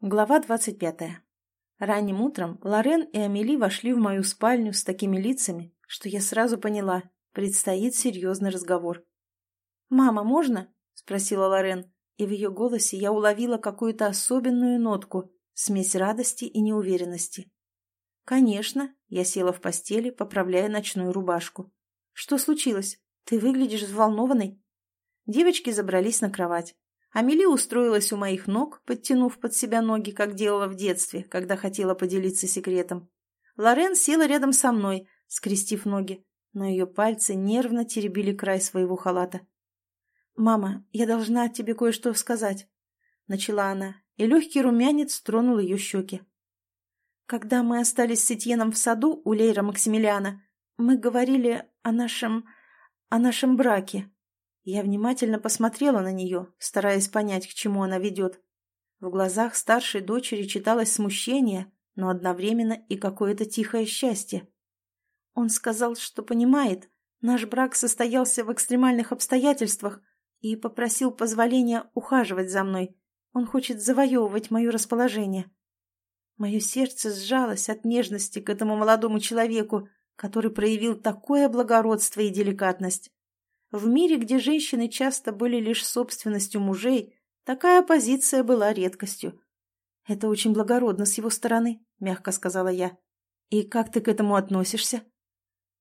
Глава двадцать пятая. Ранним утром Лорен и Амели вошли в мою спальню с такими лицами, что я сразу поняла, предстоит серьезный разговор. «Мама, можно?» – спросила Лорен, и в ее голосе я уловила какую-то особенную нотку, смесь радости и неуверенности. «Конечно», – я села в постели, поправляя ночную рубашку. «Что случилось? Ты выглядишь взволнованной?» Девочки забрались на кровать. Амели устроилась у моих ног, подтянув под себя ноги, как делала в детстве, когда хотела поделиться секретом. Лорен села рядом со мной, скрестив ноги, но ее пальцы нервно теребили край своего халата. «Мама, я должна тебе кое-что сказать», — начала она, и легкий румянец тронул ее щеки. «Когда мы остались с Этьеном в саду у Лейра Максимилиана, мы говорили о нашем... о нашем браке. Я внимательно посмотрела на нее, стараясь понять, к чему она ведет. В глазах старшей дочери читалось смущение, но одновременно и какое-то тихое счастье. Он сказал, что понимает, наш брак состоялся в экстремальных обстоятельствах и попросил позволения ухаживать за мной. Он хочет завоевывать мое расположение. Мое сердце сжалось от нежности к этому молодому человеку, который проявил такое благородство и деликатность. В мире, где женщины часто были лишь собственностью мужей, такая позиция была редкостью. «Это очень благородно с его стороны», — мягко сказала я. «И как ты к этому относишься?»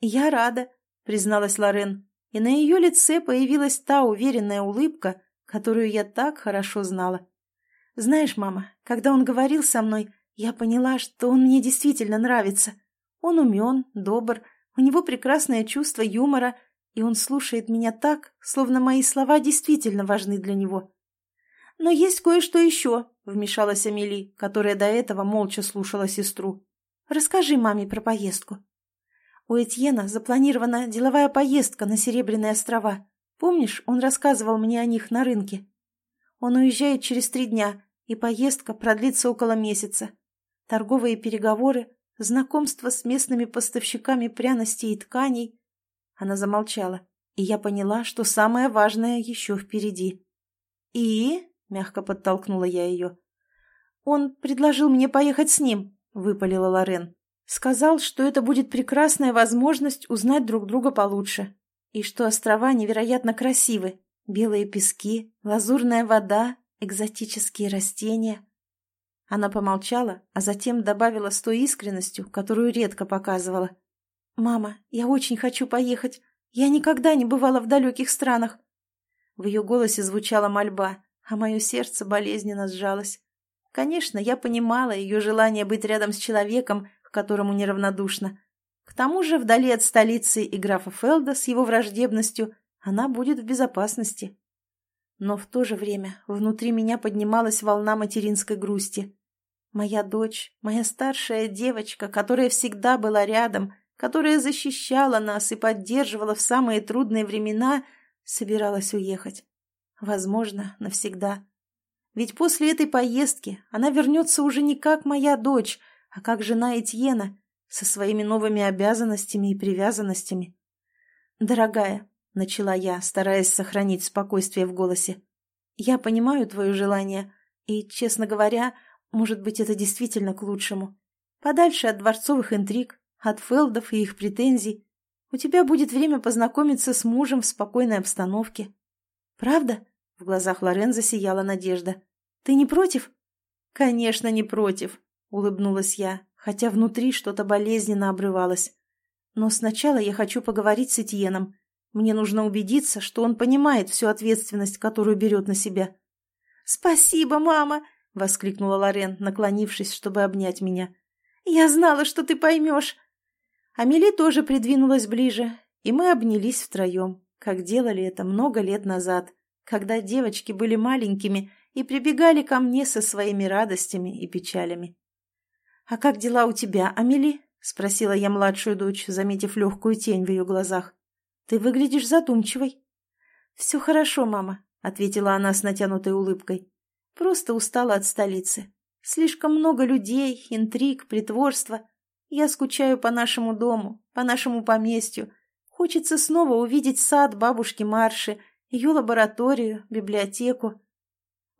«Я рада», — призналась Лорен, и на ее лице появилась та уверенная улыбка, которую я так хорошо знала. «Знаешь, мама, когда он говорил со мной, я поняла, что он мне действительно нравится. Он умен, добр, у него прекрасное чувство юмора — и он слушает меня так, словно мои слова действительно важны для него. «Но есть кое-что еще», — вмешалась Амели, которая до этого молча слушала сестру. «Расскажи маме про поездку». У Этьена запланирована деловая поездка на Серебряные острова. Помнишь, он рассказывал мне о них на рынке? Он уезжает через три дня, и поездка продлится около месяца. Торговые переговоры, знакомство с местными поставщиками пряностей и тканей — она замолчала, и я поняла, что самое важное еще впереди. «И?» — мягко подтолкнула я ее. «Он предложил мне поехать с ним», — выпалила Лорен. «Сказал, что это будет прекрасная возможность узнать друг друга получше, и что острова невероятно красивы. Белые пески, лазурная вода, экзотические растения». Она помолчала, а затем добавила с той искренностью, которую редко показывала. «Мама, я очень хочу поехать. Я никогда не бывала в далеких странах». В ее голосе звучала мольба, а мое сердце болезненно сжалось. Конечно, я понимала ее желание быть рядом с человеком, к которому неравнодушна. К тому же, вдали от столицы и графа Фелда с его враждебностью, она будет в безопасности. Но в то же время внутри меня поднималась волна материнской грусти. Моя дочь, моя старшая девочка, которая всегда была рядом — которая защищала нас и поддерживала в самые трудные времена, собиралась уехать. Возможно, навсегда. Ведь после этой поездки она вернется уже не как моя дочь, а как жена Этьена, со своими новыми обязанностями и привязанностями. «Дорогая», — начала я, стараясь сохранить спокойствие в голосе, — «я понимаю твое желание, и, честно говоря, может быть, это действительно к лучшему. Подальше от дворцовых интриг, от Фелдов и их претензий. У тебя будет время познакомиться с мужем в спокойной обстановке. Правда? В глазах Лорен засияла надежда. Ты не против? Конечно, не против, улыбнулась я, хотя внутри что-то болезненно обрывалось. Но сначала я хочу поговорить с Этьеном. Мне нужно убедиться, что он понимает всю ответственность, которую берет на себя. «Спасибо, мама!» — воскликнула Лорен, наклонившись, чтобы обнять меня. «Я знала, что ты поймешь. Амели тоже придвинулась ближе, и мы обнялись втроем, как делали это много лет назад, когда девочки были маленькими и прибегали ко мне со своими радостями и печалями. «А как дела у тебя, Амели?» — спросила я младшую дочь, заметив легкую тень в ее глазах. «Ты выглядишь задумчивой». «Все хорошо, мама», — ответила она с натянутой улыбкой. «Просто устала от столицы. Слишком много людей, интриг, притворства. Я скучаю по нашему дому, по нашему поместью. Хочется снова увидеть сад бабушки Марши, ее лабораторию, библиотеку.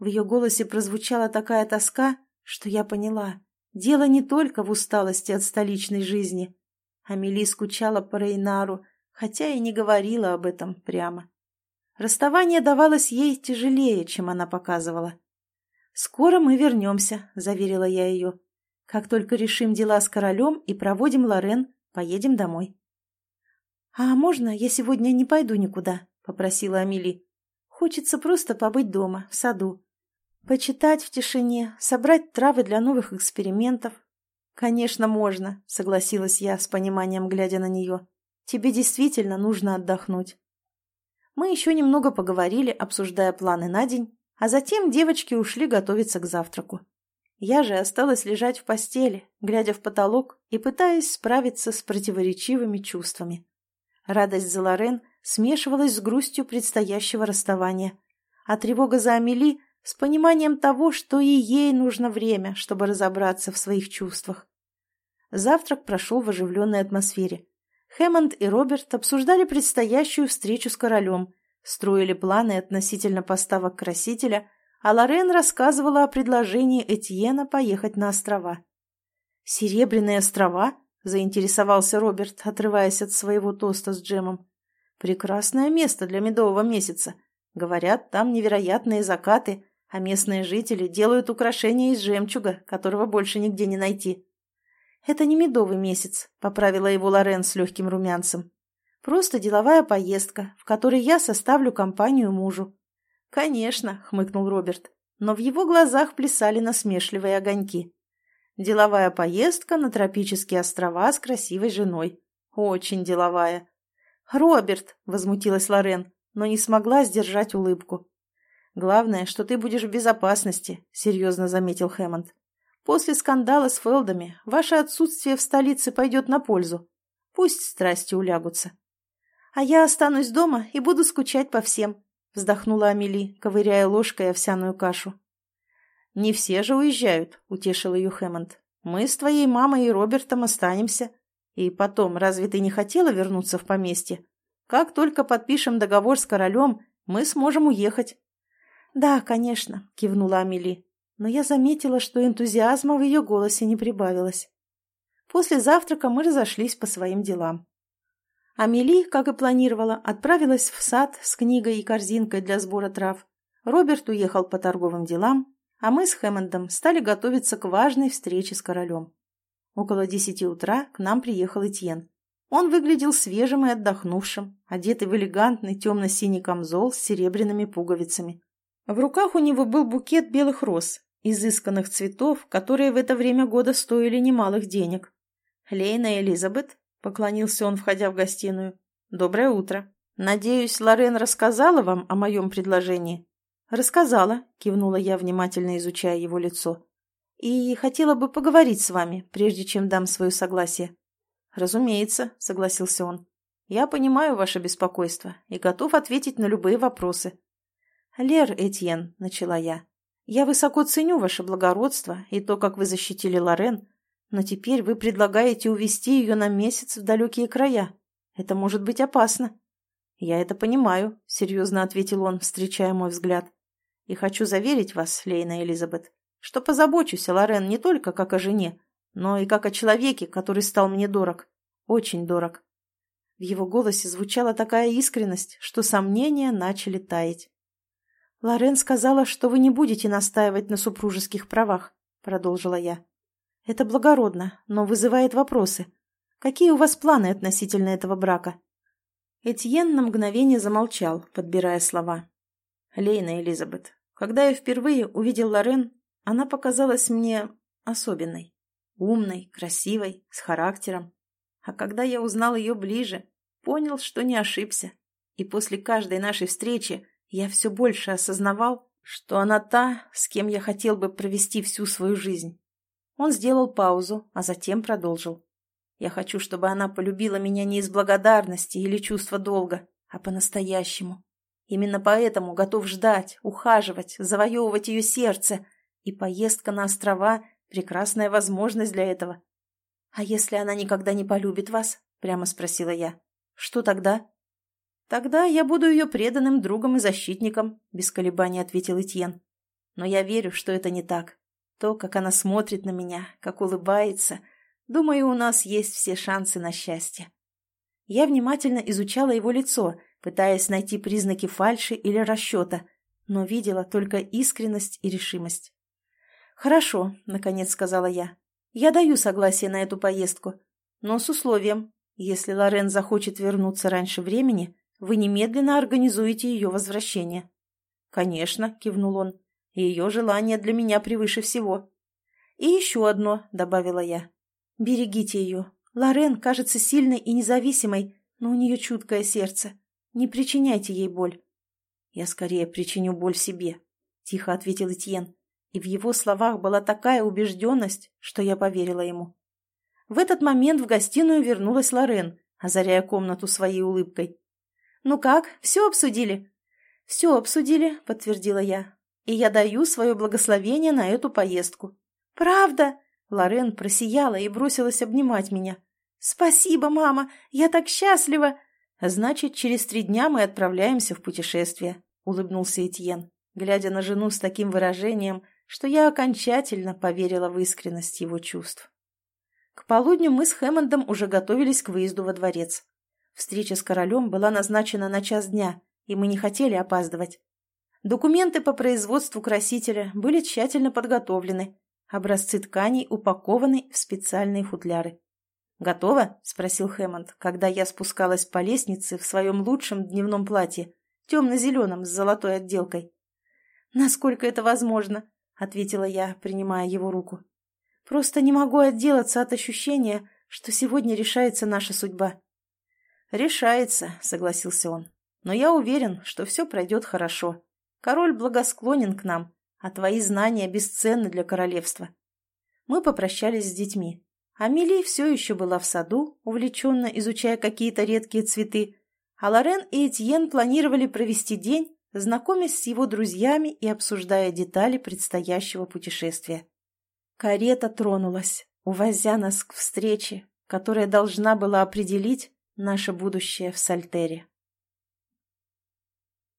В ее голосе прозвучала такая тоска, что я поняла, дело не только в усталости от столичной жизни. Амели скучала по Рейнару, хотя и не говорила об этом прямо. Расставание давалось ей тяжелее, чем она показывала. «Скоро мы вернемся», — заверила я ее. «Как только решим дела с королем и проводим Лорен, поедем домой». «А можно я сегодня не пойду никуда?» — попросила Амели. «Хочется просто побыть дома, в саду. Почитать в тишине, собрать травы для новых экспериментов». «Конечно, можно», — согласилась я, с пониманием глядя на нее. «Тебе действительно нужно отдохнуть». Мы еще немного поговорили, обсуждая планы на день, а затем девочки ушли готовиться к завтраку. Я же осталась лежать в постели, глядя в потолок и пытаясь справиться с противоречивыми чувствами. Радость за Лорен смешивалась с грустью предстоящего расставания, а тревога за Амели с пониманием того, что и ей нужно время, чтобы разобраться в своих чувствах. Завтрак прошел в оживленной атмосфере. Хэммонд и Роберт обсуждали предстоящую встречу с королем, строили планы относительно поставок красителя, а Лорен рассказывала о предложении Этьена поехать на острова. «Серебряные острова?» — заинтересовался Роберт, отрываясь от своего тоста с джемом. «Прекрасное место для медового месяца. Говорят, там невероятные закаты, а местные жители делают украшения из жемчуга, которого больше нигде не найти». «Это не медовый месяц», — поправила его Лорен с легким румянцем. «Просто деловая поездка, в которой я составлю компанию мужу». «Конечно», — хмыкнул Роберт, но в его глазах плясали насмешливые огоньки. Деловая поездка на тропические острова с красивой женой. Очень деловая. «Роберт!» — возмутилась Лорен, но не смогла сдержать улыбку. «Главное, что ты будешь в безопасности», — серьезно заметил Хэммонд. «После скандала с Фелдами ваше отсутствие в столице пойдет на пользу. Пусть страсти улягутся». «А я останусь дома и буду скучать по всем», — вздохнула Амели, ковыряя ложкой овсяную кашу. «Не все же уезжают», — утешил ее Хэммонд. «Мы с твоей мамой и Робертом останемся. И потом, разве ты не хотела вернуться в поместье? Как только подпишем договор с королем, мы сможем уехать». «Да, конечно», — кивнула Амели. Но я заметила, что энтузиазма в ее голосе не прибавилось. После завтрака мы разошлись по своим делам. Амели, как и планировала, отправилась в сад с книгой и корзинкой для сбора трав. Роберт уехал по торговым делам, а мы с Хэммондом стали готовиться к важной встрече с королем. Около десяти утра к нам приехал Этьен. Он выглядел свежим и отдохнувшим, одетый в элегантный темно-синий камзол с серебряными пуговицами. В руках у него был букет белых роз, изысканных цветов, которые в это время года стоили немалых денег. «Лейна Элизабет», — поклонился он, входя в гостиную, — «доброе утро. Надеюсь, Лорен рассказала вам о моем предложении?» «Рассказала», — кивнула я, внимательно изучая его лицо. «И хотела бы поговорить с вами, прежде чем дам свое согласие». «Разумеется», — согласился он. «Я понимаю ваше беспокойство и готов ответить на любые вопросы». «Лер Этьен», — начала я, — «я высоко ценю ваше благородство и то, как вы защитили Лорен, но теперь вы предлагаете увезти ее на месяц в далекие края. Это может быть опасно». «Я это понимаю», — серьезно ответил он, встречая мой взгляд. «И хочу заверить вас, Лейна Элизабет, что позабочусь о Лорен не только как о жене, но и как о человеке, который стал мне дорог. Очень дорог». В его голосе звучала такая искренность, что сомнения начали таять. «Лорен сказала, что вы не будете настаивать на супружеских правах», — продолжила я. «Это благородно, но вызывает вопросы. Какие у вас планы относительно этого брака?» Этьен на мгновение замолчал, подбирая слова. «Лейна Элизабет, когда я впервые увидел Лорен, она показалась мне особенной. Умной, красивой, с характером. А когда я узнал ее ближе, понял, что не ошибся. И после каждой нашей встречи я все больше осознавал, что она та, с кем я хотел бы провести всю свою жизнь. Он сделал паузу, а затем продолжил. Я хочу, чтобы она полюбила меня не из благодарности или чувства долга, а по-настоящему. Именно поэтому готов ждать, ухаживать, завоевывать ее сердце, и поездка на острова — прекрасная возможность для этого. «А если она никогда не полюбит вас?» — прямо спросила я. «Что тогда?» «Тогда я буду ее преданным другом и защитником», — без колебаний ответил Этьен. «Но я верю, что это не так. То, как она смотрит на меня, как улыбается. Думаю, у нас есть все шансы на счастье. Я внимательно изучала его лицо, пытаясь найти признаки фальши или расчета, но видела только искренность и решимость. «Хорошо», — наконец сказала я. «Я даю согласие на эту поездку, но с условием, если Лорен захочет вернуться раньше времени, вы немедленно организуете ее возвращение». «Конечно», — кивнул он, — «ее желание для меня превыше всего». «И еще одно», — добавила я. «Берегите ее. Лорен кажется сильной и независимой, но у нее чуткое сердце. Не причиняйте ей боль». «Я скорее причиню боль себе», — тихо ответил Этьен, и в его словах была такая убежденность, что я поверила ему. В этот момент в гостиную вернулась Лорен, озаряя комнату своей улыбкой. «Ну как, все обсудили?» «Все обсудили», — подтвердила я. «И я даю свое благословение на эту поездку». «Правда?» — Лорен просияла и бросилась обнимать меня. «Спасибо, мама! Я так счастлива!» «Значит, через три дня мы отправляемся в путешествие», — улыбнулся Этьен, глядя на жену с таким выражением, что я окончательно поверила в искренность его чувств. К полудню мы с Хэммондом уже готовились к выезду во дворец. Встреча с королем была назначена на час дня, и мы не хотели опаздывать. Документы по производству красителя были тщательно подготовлены, образцы тканей упакованы в специальные футляры. «Готово?» – спросил Хэммонд, когда я спускалась по лестнице в своем лучшем дневном платье, темно-зеленом с золотой отделкой. «Насколько это возможно?» – ответила я, принимая его руку. «Просто не могу отделаться от ощущения, что сегодня решается наша судьба». «Решается», — согласился он. «Но я уверен, что все пройдет хорошо. Король благосклонен к нам, а твои знания бесценны для королевства». Мы попрощались с детьми. Амели все еще была в саду, увлеченно изучая какие-то редкие цветы, а Лорен и Этьен планировали провести день, знакомясь с его друзьями и обсуждая детали предстоящего путешествия. Карета тронулась, увозя нас к встрече, которая должна была определить наше будущее в Сальтере.